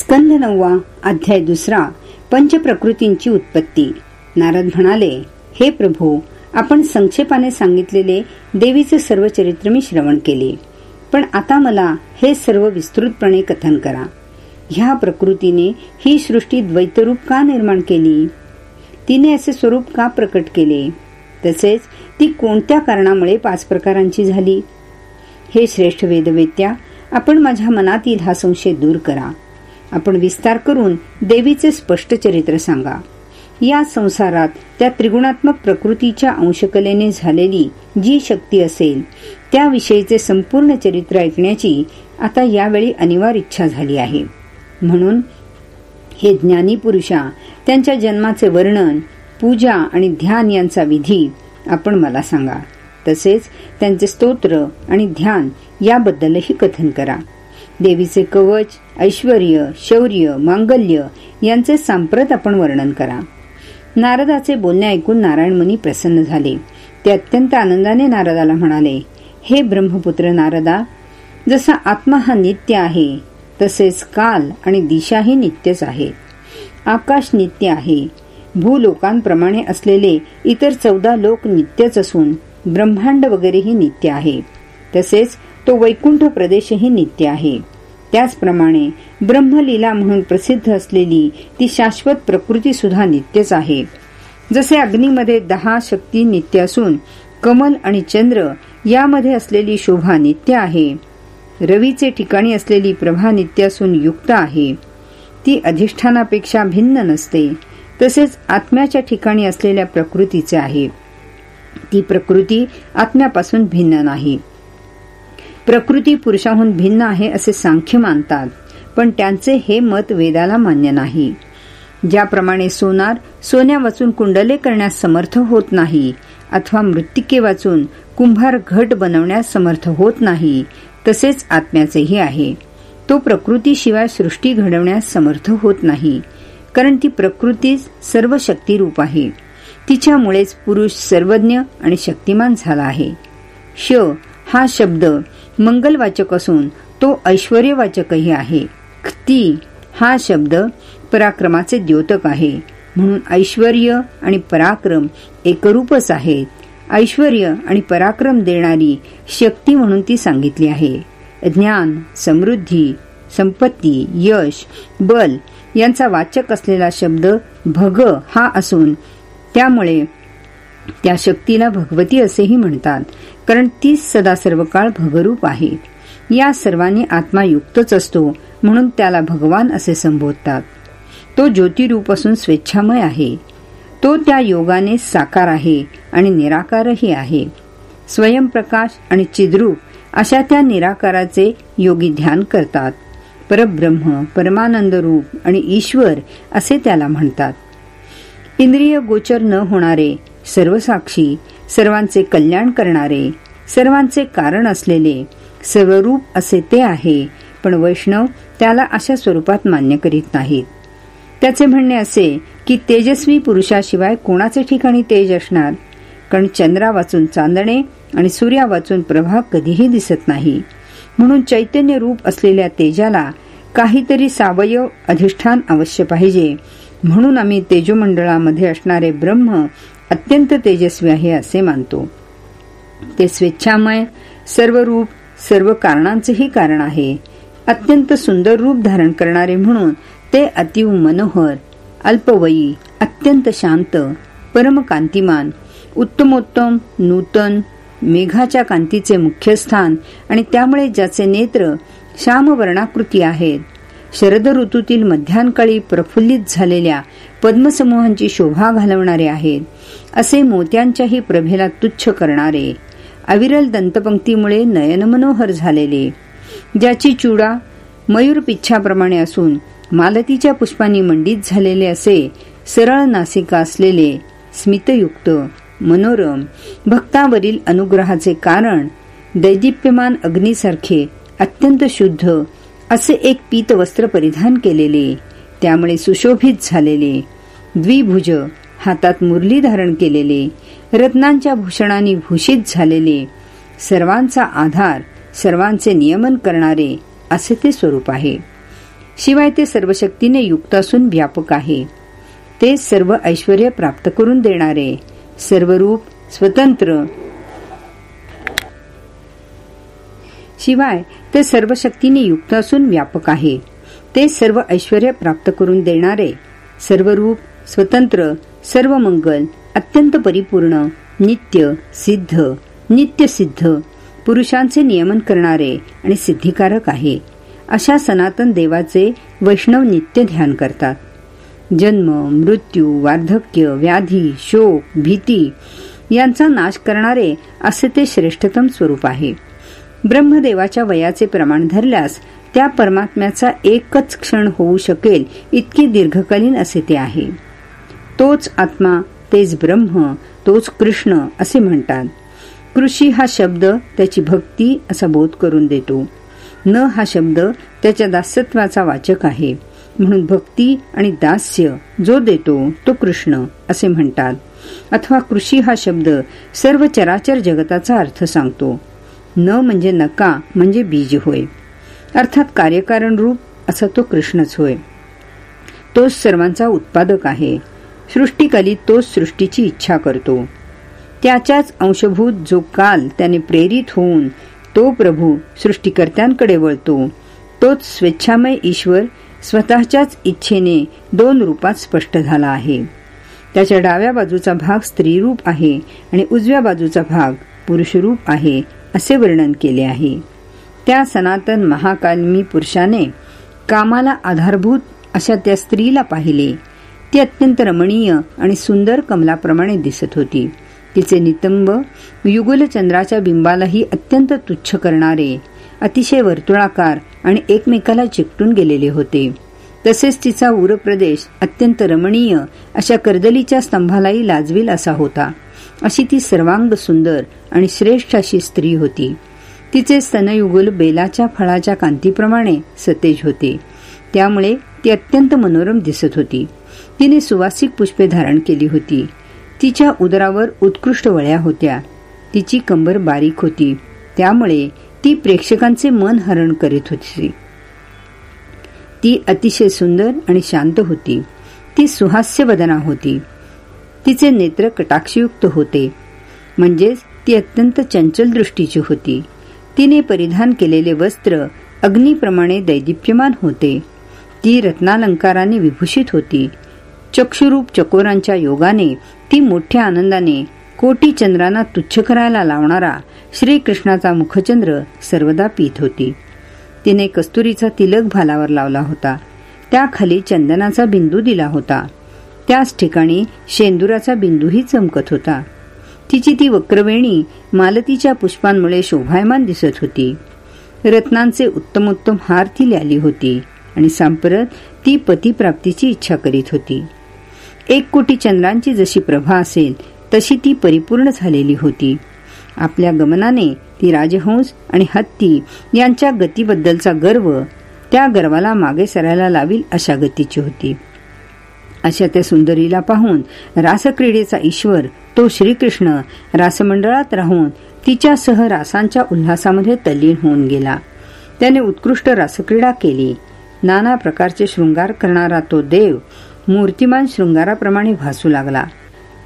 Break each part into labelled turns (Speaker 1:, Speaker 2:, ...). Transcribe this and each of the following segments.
Speaker 1: स्कंद नववा अध्याय दुसरा पंचप्रकृतींची उत्पत्ती. नारद म्हणाले हे प्रभू आपण संक्षेपाने सांगितलेले देवीचे सर्व चरित्र मी श्रवण केले. पण आता मला हे सर्व विस्तृतपणे कथन करा. ह्या प्रकृतीने ही सृष्टी द्वैतरूप का निर्माण केली? तिने असे स्वरूप का प्रकट केले? तसेच ती कोणत्या कारणामुळे पाच प्रकारांची झाली? हे श्रेष्ठ वेदवेत्या आपण माझ्या मनातील हा संशय दूर करा. आपण विस्तार करून देवीचे स्पष्ट चरित्र सांगा. या संसारात त्या त्रिगुणात्मक प्रकृतीच्या अंशकलेने झालेली जी शक्ती असेल त्याविषयीचे संपूर्ण चरित्र ऐकण्याची आता यावेळी अनिवार्य इच्छा झाली आहे. म्हणून हे ज्ञानी पुरुषा त्यांच्या जन्माचे वर्णन पूजा आणि ध्यान यांचा विधी आपण मला सांगा. तसेच त्यांचे स्तोत्र आणि ध्यान याबद्दलही कथन करा. देवीचे कवच ऐश्वर शौर्य मांगल्य यांचे सांप्रत आपण वर्णन करा. नारदाचे बोलणे ऐकून नारायण मुनी प्रसन्न झाले. ते अत्यंत आनंदाने नारदाला म्हणाले हे ब्रह्मपुत्र नारदा जसा आत्मा हा नित्य आहे तसेच काल आणि दिशाही नित्यच आहे. आकाश नित्य आहे. भूलोकांप्रमाणे असलेले इतर चौदा लोक नित्यच असून ब्रह्मांड वगैरेही नित्य आहे. तसेच तो वैकुंठ प्रदेशही नित्य आहे. त्याचप्रमाणे ब्रह्मलीला म्हणून प्रसिद्ध असलेली ती शाश्वत प्रकृती सुद्धा नित्यच आहे. जसे अग्नीमध्ये दहा शक्ती नित्य असून कमल आणि चंद्र यामध्ये असलेली शोभा नित्य आहे. रवीचे ठिकाणी असलेली प्रभा नित्य असून युक्त आहे. ती अधिष्ठानापेक्षा भिन्न नसते तसेच आत्म्याच्या ठिकाणी असलेल्या प्रकृतीचे आहे. ती प्रकृती आत्म्यापासून भिन्न नाही. प्रकृती पुरुषाहून भिन्न आहे असे सांख्य मानतात पण त्यांचे हे मत वेदाला मान्य नाही. ज्याप्रमाणे सोनार सोन्या वाचून कुंडले करण्यास समर्थ होत नाही अथवा मृत्तिके वाचून कुंभार घट बनवण्यास समर्थ होत नाही तसेच आत्म्याचेही आहे. तो प्रकृतीशिवाय सृष्टी घडवण्यास समर्थ होत नाही कारण ती प्रकृती सर्व शक्तिरूप आहे. तिच्यामुळेच पुरुष सर्वज्ञ आणि शक्तिमान झाला आहे. श हा शब्द मंगलवाचक असून तो ऐश्वर्यवाचकही आहे. ती हा शब्द पराक्रमाचे द्योतक आहे. म्हणून ऐश्वर आणि पराक्रम एकरूपच आहेत. ऐश्वर आणि पराक्रम देणारी शक्ती म्हणून ती सांगितली आहे. ज्ञान समृद्धी संपत्ती यश बल यांचा वाचक असलेला शब्द भग हा असून त्यामुळे त्या शक्तीला भगवती असेही म्हणतात कारण तीच सदा सर्व काळ भगरूप आहे. या सर्वांनी आत्मा युक्तच असतो म्हणून त्याला भगवान असे संबोधतात. तो ज्योतिरूप असून स्वेच्छामय आहे. तो त्या योगाने साकार आहे आणि निराकारही आहे. स्वयंप्रकाश आणि चिद्रूप अशा त्या निराकाराचे योगी ध्यान करतात. परब्रह्म परमानंद रूप आणि ईश्वर असे त्याला म्हणतात. इंद्रिय गोचर न होणारे सर्वसाक्षी सर्वांचे कल्याण करणारे सर्वांचे कारण असलेले सर्वरूप असे ते आहे पण वैष्णव त्याला अशा स्वरूपात मान्य करीत नाहीत. त्याचे म्हणणे असे की तेजस्वी पुरुषाशिवाय कोणाचे ठिकाणी तेज असणार? कारण चंद्रा वाचून चांदणे आणि सूर्या वाचून प्रभा कधीही दिसत नाही. म्हणून चैतन्य रूप असलेल्या तेजाला काहीतरी सावयव अधिष्ठान अवश्य पाहिजे. म्हणून आम्ही तेजोमंडळामध्ये असणारे ब्रह्म अत्यंत तेजस्वी आहे असे मानतो. ते स्वेच्छामय सर्व रूप सर्व कारणांचेही कारण आहे. अत्यंत सुंदर रूप धारण करणारे म्हणून ते अतिव मनोहर अल्पवयी अत्यंत शांत परमकांतिमान उत्तमोत्तम नूतन मेघाच्या कांतीचे मुख्य स्थान आणि त्यामुळे ज्याचे नेत्र श्यामवर्णाकृती आहेत. शरद ऋतूतील मध्यानकाळी प्रफुल्लित झालेल्या पद्मसमूहांची शोभा घालवणारे आहेत. असे मोत्यांच्याही प्रभेला तुच्छ करणारे. अविरल दंतपंक्तीमुळे नयनमनोहर झालेले. ज्याची चुडा मयूर पिच्छाप्रमाणे असून मालतीच्या पुष्पांनी मंडित झालेले असे सरळ नासिका असलेले स्मितयुक्त मनोरम भक्तावरील अनुग्रहाचे कारण दैदिप्यमान अग्नीसारखे अत्यंत शुद्ध असे एक पीत वस्त्र परिधान केलेले त्यामुळे सुशोभित झालेले. द्विभुज हातात मुरली धारण केलेले रत्नांच्या भूषणाने भूषित झालेले सर्वांचा आधार सर्वांचे नियमन करणारे असे ते स्वरूप आहे. शिवाय ते सर्व शक्तीने युक्त असून व्यापक आहे. ते सर्व ऐश्वर प्राप्त करून देणारे सर्व रूप स्वतंत्र. शिवाय ते सर्व शक्तीने युक्त असून व्यापक आहे. ते सर्व ऐश्वर प्राप्त करून देणारे सर्व रूप स्वतंत्र सर्व मंगल अत्यंत परिपूर्ण नित्य सिद्ध. नित्यसिद्ध पुरुषांचे नियमन करणारे आणि सिद्धिकारक आहे. अशा सनातन देवाचे वैष्णव नित्य ध्यान करतात. जन्म मृत्यू वार्धक्य व्याधी शोक भीती यांचा नाश करणारे असे ते श्रेष्ठतम स्वरूप आहे. ब्रह्मदेवाच्या वयाचे प्रमाण धरल्यास त्या परमात्म्याचा एकच क्षण होऊ शकेल इतकी दीर्घकालीन असे ते आहे. तोच आत्मा तेच ब्रह्म तोच कृष्ण असे म्हणतात. कृषी हा शब्द त्याची भक्ती असा बोध करून देतो. न हा शब्द त्याच्या दास्यत्वाचा वाचक आहे. म्हणून भक्ती आणि दास्य जो देतो तो कृष्ण असे म्हणतात. अथवा कृषी हा शब्द सर्व चराचर जगताचा अर्थ सांगतो. न म्हणजे नका म्हणजे बीज होय. अर्थात कार्यकारण रूप असा तो कृष्णच होय. तोच सर्वांचा उत्पादक आहे. सृष्टीकाली तोच सृष्टीची इच्छा करतो. त्याच्याच अंशभूत जो काल त्याने प्रेरित होऊन तो प्रभू सृष्टीकर्त्यांकडे वळतो. तोच स्वेच्छामय ईश्वर स्वतःच्याच इच्छेने दोन रूपात स्पष्ट झाला आहे. त्याच्या डाव्या बाजूचा भाग स्त्रीरूप आहे आणि उजव्या बाजूचा भाग पुरुषरूप आहे असे वर्णन केले आहे. त्या सनातन महाकालमी पुरुषाने कामाला आधारभूत अशा त्या स्त्रीला पाहिले. ती अत्यंत रमणीय आणि सुंदर कमलाप्रमाणे दिसत होती. तिचे नितंब युगलचंद्राच्या बिंबालाही अत्यंत तुच्छ करणारे अतिशय वर्तुळाकार आणि एकमेकाला चिकटून गेलेले होते. तसेच तिचा उरप्रदेश अत्यंत रमणीय अशा कर्दलीच्या स्तंभालाही लाजविल असा होता. अशी ती सर्वांग सुंदर आणि श्रेष्ठ अशी स्त्री होती. तिचे स्तनयुगल बेलाच्या फळाच्या कांतीप्रमाणे सतेज होते. त्यामुळे ती अत्यंत मनोरम दिसत होती. तिने सुवासिक पुष्पे धारण केली होती. तिच्या उदरावर उत्कृष्ट वळ्या होत्या. तिची कंबर बारीक होती. त्यामुळे ती प्रेक्षकांचे मन हरण करीत होती. ती अतिशय सुंदर आणि शांत होती. ती सुहास्य वदना होती. तिचे नेत्र कटाक्षयुक्त होते. म्हणजेच ती अत्यंत चंचल दृष्टीची होती. तिने परिधान केलेले वस्त्र अग्नीप्रमाणे दैदिप्यमान होते. ती रत्नालंकाराने विभूषित होती. चक्षुरूप चकोरांच्या योगाने ती मोठ्या आनंदाने कोटी चंद्रांना तुच्छ करायला लावणारा श्रीकृष्णाचा मुखचंद्र सर्वदा पीत होती. तिने कस्तुरीचा तिलक भालावर लावला होता. त्याखाली चंदनाचा बिंदू दिला होता. त्याच ठिकाणी शेंदुराचा बिंदूही चमकत होता. तिची ती वक्रवेणी मालतीच्या पुष्पांमुळे शोभायमान दिसत होती. रत्नांचे उत्तमोत्तम हार ती ल्याली होती आणि सांपरत ती पतीप्राप्तीची इच्छा करीत होती. एक कोटी चंद्रांची जशी प्रभा असेल तशी ती परिपूर्ण झालेली होती. आपल्या गमनाने ती राजहंस आणि हत्ती यांच्या गतीबद्दलचा गर्व त्या गर्वाला मागे सरायला लावील अशा गतीची होती. अशा त्या सुंदरीला पाहून रासक्रीडेचा ईश्वर तो श्रीकृष्ण रासमंडळात राहून तिच्यासह रासांच्या उल्हासामध्ये तल्लीन होऊन गेला. त्याने उत्कृष्ट रासक्रीडा केली. नाना प्रकारचे शृंगार करणारा तो देव मूर्तिमान शृंगाराप्रमाणे भासू लागला.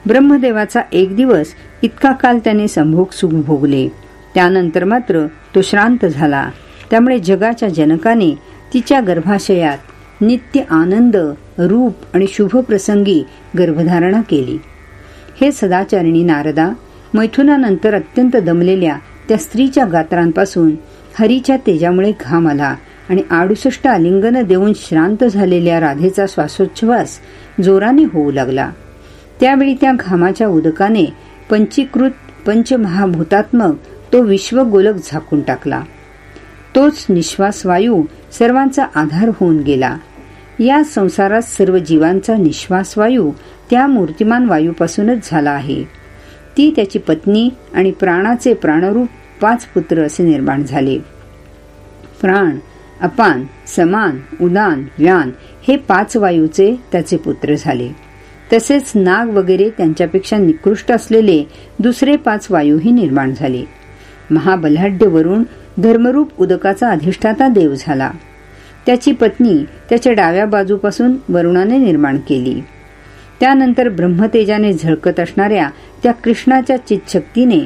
Speaker 1: ब्रह्मदेवाचा एक दिवस इतका काल त्याने संभोग सुख भोगले. त्यानंतर मात्र तो श्रांत झाला. त्यामुळे जगाच्या जनकाने तिच्या गर्भाशयात नित्य आनंद रूप आणि शुभ प्रसंगी गर्भधारणा केली. हे सदाचारिणी नारदा मैथुनानंतर अत्यंत दमलेल्या त्या स्त्रीच्या गात्रांपासून हरीच्या तेजामुळे घाम आला. आणि आडुसष्ट आलिंगन देऊन श्रांत झालेल्या राधेचा श्वासोच्छ्वास जोराने होऊ लागला. त्यावेळी त्या घामाच्या उदकाने पंचीकृत पंचमहाभूतात्मक तो विश्वगोलक झाकून टाकला. तोच निश्वास वायू सर्वांचा आधार होऊन गेला. या संसारात सर्व जीवांचा निश्वास वायू त्या मूर्तिमान वायूपासूनच झाला आहे. ती त्याची पत्नी आणि प्राणाचे प्राणरूप पाच पुत्र असे निर्माण झाले. प्राण अपान समान उदान व्यान हे पाच वायूचे त्याचे पुत्र झाले. तसेच नाग वगैरे त्यांच्यापेक्षा निकृष्ट असलेले दुसरे पाच वायूही निर्माण झाले. महाबलाढ्य वरून धर्मरूप उदकाचा अधिष्ठाता देव झाला. त्याची पत्नी त्याच्या डाव्या बाजूपासून वरुणाने निर्माण केली. त्यानंतर ब्रह्मतेजाने झळकत असणाऱ्या त्या कृष्णाच्या चितशक्तीने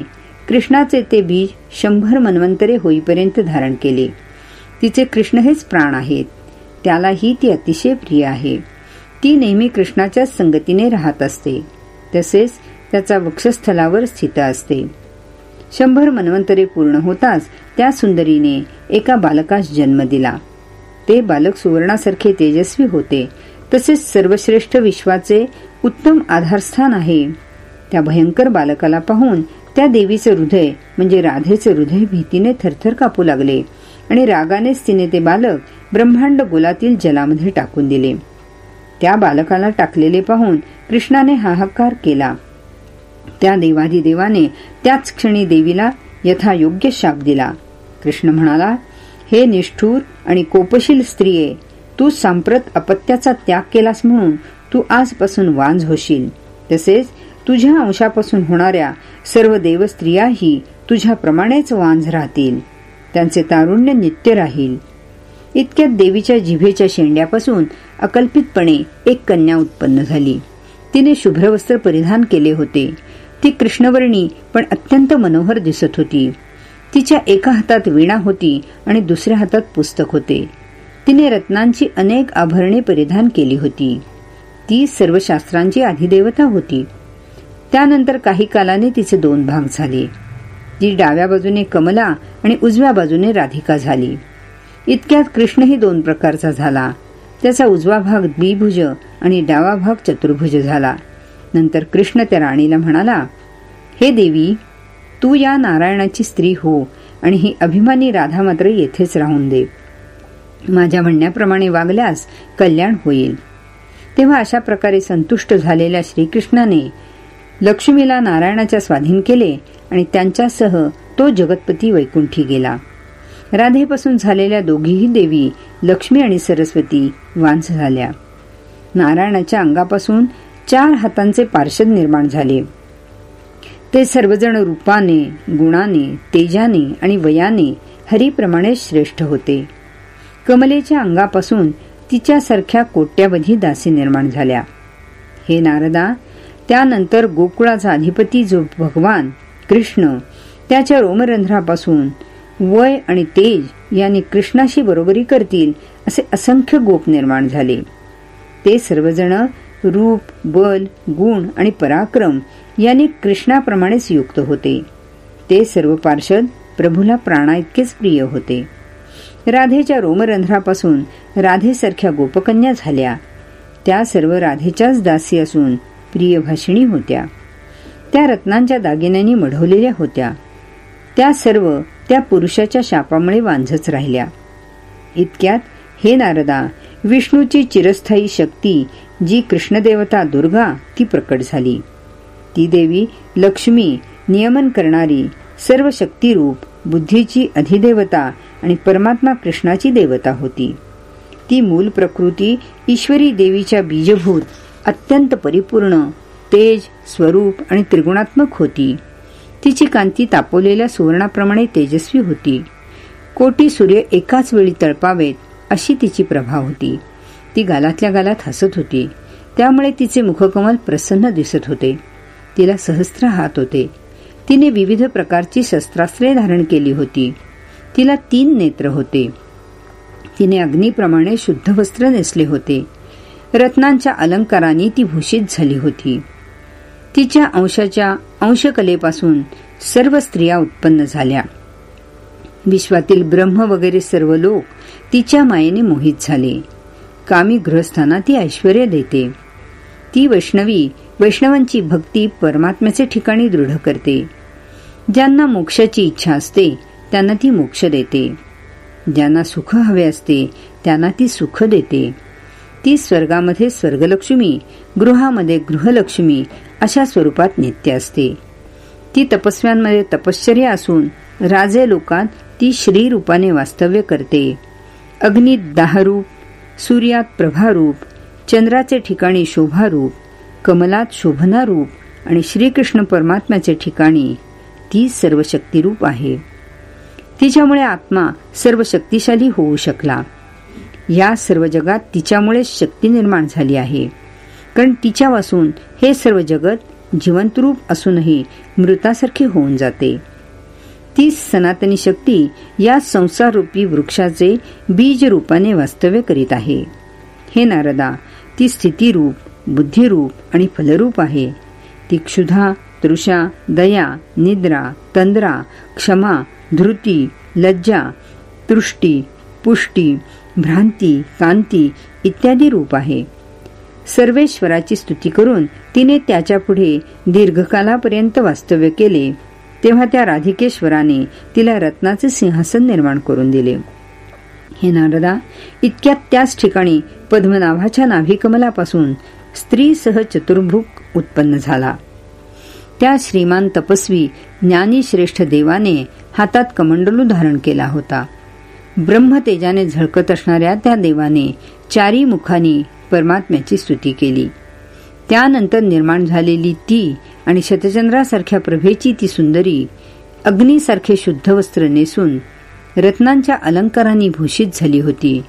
Speaker 1: कृष्णाचे ते बीज शंभर मन्वंतरे होईपर्यंत धारण केले. तिचे कृष्ण हेच प्राण आहेत. त्यालाही ती अतिशय प्रिय आहे. ती नेहमी कृष्णाच्याच संगतीने राहत असते. तसेच त्याचा वक्षस्थलावर स्थित असते. शंभर मन्वंतरे पूर्ण होताच त्या सुंदरीने एका बालकास जन्म दिला. ते बालक सुवर्णासारखे तेजस्वी होते. तसेच सर्वश्रेष्ठ विश्वाचे उत्तम आधारस्थान आहे. त्या भयंकर बालकाला पाहून त्या देवीचे हृदय म्हणजे राधेचे हृदय भीतीने थरथर कापू लागले. आणि रागानेच तिने ते बालक ब्रह्मांड गोलातील जलामध्ये टाकून दिले. त्या बालकाला टाकलेले पाहून कृष्णाने हाहाकार केला. त्या देवाने त्याच क्षणी देवीला यथायोग्य शाप दिला. कृष्ण म्हणाला हे निष्ठूर आणि कोपशील स्त्रिये तू सांप्रत अपत्याचा त्याग केलास म्हणून तू आजपासून वांझ होशील. तसेच तुझ्या अंशापासून होणाऱ्या सर्व देवस्त्रियाही तुझ्याप्रमाणेच वांझ राहतील. त्यांचे तारुण्य नित्य राहील. इतक्यात देवीच्या जिभेच्या शेंड्यापासून अकल्पितपणे एक कन्या उत्पन्न झाली. तिने शुभ्र वस्त्र परिधान केले होते. ती कृष्णवर्णी पण अत्यंत मनोहर दिसत होती. तिच्या एका हातात वीणा होती आणि दुसऱ्या हातात पुस्तक होते. तिने रत्नांची अनेक आभरणे परिधान केली होती. ती सर्व शास्त्रांची अधिदेवता होती. त्यानंतर काही कालाने तिचे दोन भाग झाले. ती डाव्या बाजूने कमला आणि उजव्या बाजूने राधिका झाली. इतक्यात कृष्णही दोन प्रकारचा झाला. त्याचा उजवा भाग द्विभुज आणि डावा भाग चतुर्भुज झाला. नंतर कृष्ण त्या राणीला म्हणाला हे देवी तू या नारायणाची स्त्री हो आणि ही अभिमानी राधा मात्र येथेच राहून दे. माझ्या म्हणण्याप्रमाणे वागल्यास कल्याण होईल. तेव्हा अशा प्रकारे संतुष्ट झालेल्या श्रीकृष्णाने लक्ष्मीला नारायणाच्या स्वाधीन केले आणि त्यांच्यासह तो जगतपती वैकुंठी गेला. राधेपासून झालेल्या दोघीही देवी लक्ष्मी आणि सरस्वती वांस झाल्या. नारायणाच्या अंगापासून चार हातांचे पार्षद निर्माण झाले. ते सर्वजण रूपाने गुणाने तेजाने आणि वयाने हरीप्रमाणे श्रेष्ठ होते. कमलेच्या अंगापासून तिच्यासारख्या कोट्यावधी दासी निर्माण झाल्या. हे नारदा त्यानंतर गोकुळाचा अधिपती जो भगवान कृष्ण त्याच्या रोमरंध्रापासून वय आणि तेज यांनी कृष्णाशी बरोबरी करतील असे असंख्य गोप निर्माण झाले. ते सर्वजण रूप बल गुण आणि पराक्रम यांनी कृष्णाप्रमाणेच युक्त होते. ते सर्व पार्षद प्रभूला प्राणा इतकेच प्रिय होते. राधेच्या रोमरंध्रापासून राधेसारख्या गोपकन्या झाल्या. त्या सर्व राधेच्याच दासी असून प्रियभाषिणी होत्या. त्या रत्नांच्या दागिन्यांनी मढवलेल्या होत्या. त्या सर्व त्या पुरुषाच्या शापामुळे वांझच राहिल्या. इतक्यात हे नारदा विष्णूची चिरस्थायी शक्ती जी कृष्णदेवता दुर्गा ती प्रकट झाली. ती देवी लक्ष्मी नियमन करणारी सर्व शक्तिरूप बुद्धीची अधिदेवता आणि परमात्मा कृष्णाची देवता होती. ती मूल प्रकृती ईश्वरी देवीच्या बीजभूत अत्यंत परिपूर्ण तेज स्वरूप आणि त्रिगुणात्मक होती. तिची कांती तापवलेल्या सुवर्णाप्रमाणे तेजस्वी होती. कोटी सूर्य एकाच वेळी तळपावेत अशी तिची प्रभा होती. ती गालातल्या गालात हसत होती. त्यामुळे तिचे मुखकमल प्रसन्न दिसत होते. तिला सहस्त्र हात होते. तिने विविध प्रकारची शस्त्रास्त्रे धारण केली होती. तिला तीन नेत्र होते. तिने अग्निप्रमाणे शुद्ध वस्त्र नेसले होते. रत्नांच्या अलंकारांनी ती भूषित झाली होती. तिच्या अंशाच्या अंशकलेपासून सर्व स्त्रिया उत्पन्न झाल्या. विश्वातील ब्रह्म वगैरे सर्व लोक तिच्या मायेने मोहित झाले. कामी गृहस्थांना ती ऐश्वर देते. ती वैष्णवी वैष्णवांची भक्ती परमात्म्याचे ठिकाणी दृढ करते. ज्यांना मोक्षाची इच्छा असते त्यांना ती मोक्ष देते. ज्यांना सुख हवे असते त्यांना ती सुख देते. ती स्वर्गामध्ये स्वर्गलक्ष्मी गृहामध्ये गृहलक्ष्मी अशा स्वरूपात नित्य असते. ती तपस्व्यांमध्ये तपश्चर्या असून राजे लोकात ती श्री रूपाने वास्तव्य करते. अग्नीत दाहरूप सूर्यात प्रभारूप चंद्राचे ठिकाणी शोभारूप कमलात शोभनारूप आणि श्रीकृष्ण परमात्म्याचे ठिकाणी ती सर्व शक्तिरूप आहे. तिच्यामुळे आत्मा सर्व शक्तिशाली होऊ शकला. या सर्व जगात तिच्यामुळे शक्ती निर्माण झाली आहे. कारण तिच्यापासून हे सर्व जगत जिवंतरूप असूनही मृतासारखे होऊन जाते. ती सनातनी शक्ती या संसाररूपी वृक्षाचे बीज रूपाने वास्तव्य करीत आहे. हे नारदा ती स्थितीरूप बुद्धिरूप आणि फलरूप आहे. ती क्षुधा तृषा दया निद्रा तंद्रा क्षमा धृती लज्जा तृष्टी पुष्टी भ्रांती कांती इत्यादी रूप आहे. सर्वेश्वराची स्तुती करून तिने त्याच्या पुढे दीर्घकालापर्यंत वास्तव्य केले. तेव्हा त्या राधिकेश्वराने तिला रत्नाचे सिंहासन निर्माण करून दिले. हे नारदा इतक्यात त्याच ठिकाणी पद्मनाभाच्या नाभिकमलापासून स्त्रीसह चतुर्भुक उत्पन्न झाला. त्या श्रीमान तपस्वी ज्ञानीश्रेष्ठ देवाने हातात कमंडलू धारण केला होता. ब्रह्मतेजाने झळकत असणाऱ्या त्या देवाने चारी मुखानी परमात्म्याची स्तुती केली. त्यानंतर निर्माण झालेली ती आणि शतचंद्रासारख्या प्रभेची ती सुंदरी अग्नीसारखे शुद्ध वस्त्र नेसून रत्नांच्या अलंकारांनी भूषित झाली होती.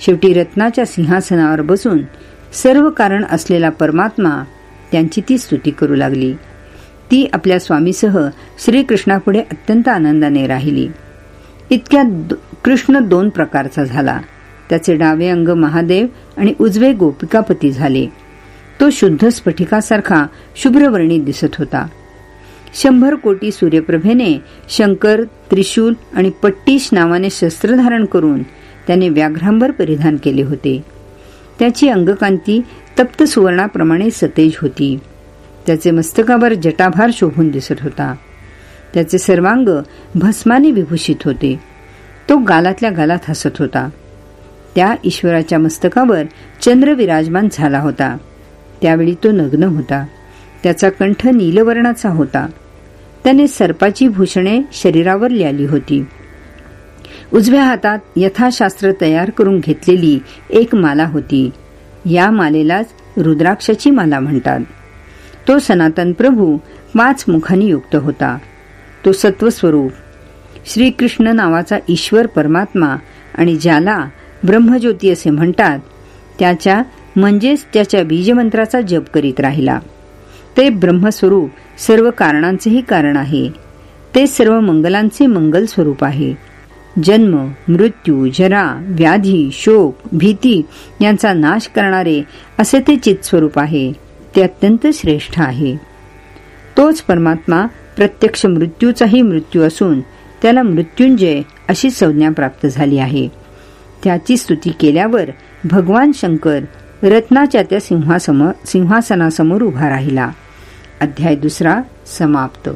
Speaker 1: शेवटी रत्नाच्या सिंहासनावर बसून सर्व कारण असलेला परमात्मा त्यांची ती स्तुती करू लागली. ती आपल्या स्वामीसह श्रीकृष्णापुढे अत्यंत आनंदाने राहिली. इतक्यात कृष्ण दोन प्रकारचा झाला. त्याचे डावे अंग महादेव आणि उजवे गोपिकापती झाले. तो शुद्ध स्फटिकासारखा शुभ्रवर्णी दिसत होता. शंभर कोटी सूर्यप्रभेने शंकर त्रिशूल आणि पट्टीश नावाने शस्त्र धारण करून त्याने व्याघ्रांबर परिधान केले होते. त्याची अंगकांती तप्त सुवर्णाप्रमाणे सतेज होती. त्याचे मस्तकावर जटाभार शोभून दिसत होता. त्याचे सर्वांग भस्माने विभूषित होते. तो गालातल्या गालात हसत होता. त्या ईश्वराच्या मस्तकावर चंद्र विराजमान झाला होता. त्यावेळी तो नग्न होता. त्याचा कंठ नीलवर्णाचा होता. त्याने सर्पाची भूषणे शरीरावर लिहिली होती. उजव्या हातात यथाशास्त्र तयार करून घेतलेली एक माला होती. या मालेलाच रुद्राक्षाची माला म्हणतात. तो सनातन प्रभू पाच मुखांनी युक्त होता. तो सत्वस्वरूप. श्रीकृष्ण नावाचा ईश्वर परमात्मा आणि ज्याला ब्रह्मज्योती असे म्हणतात त्याच्या म्हणजेच त्याच्या बीजमंत्राचा जप करीत राहिला. ते ब्रह्मस्वरूप सर्व कारणांचेही कारण आहे. ते सर्व मंगलांचे मंगल स्वरूप आहे. जन्म मृत्यू जरा व्याधी शोक भीती यांचा नाश करणारे असे ते चित स्वरूप आहे. ते अत्यंत श्रेष्ठ आहे. तोच परमात्मा प्रत्यक्ष मृत्यूचाही मृत्यू असून त्याला मृत्युंजय अशी संज्ञा प्राप्त झाली आहे. त्याची स्तुती केल्यावर भगवान शंकर रत्नाच्या त्या सिंहासमोर सिंहासनासमोर उभा राहिला. अध्याय दुसरा समाप्त.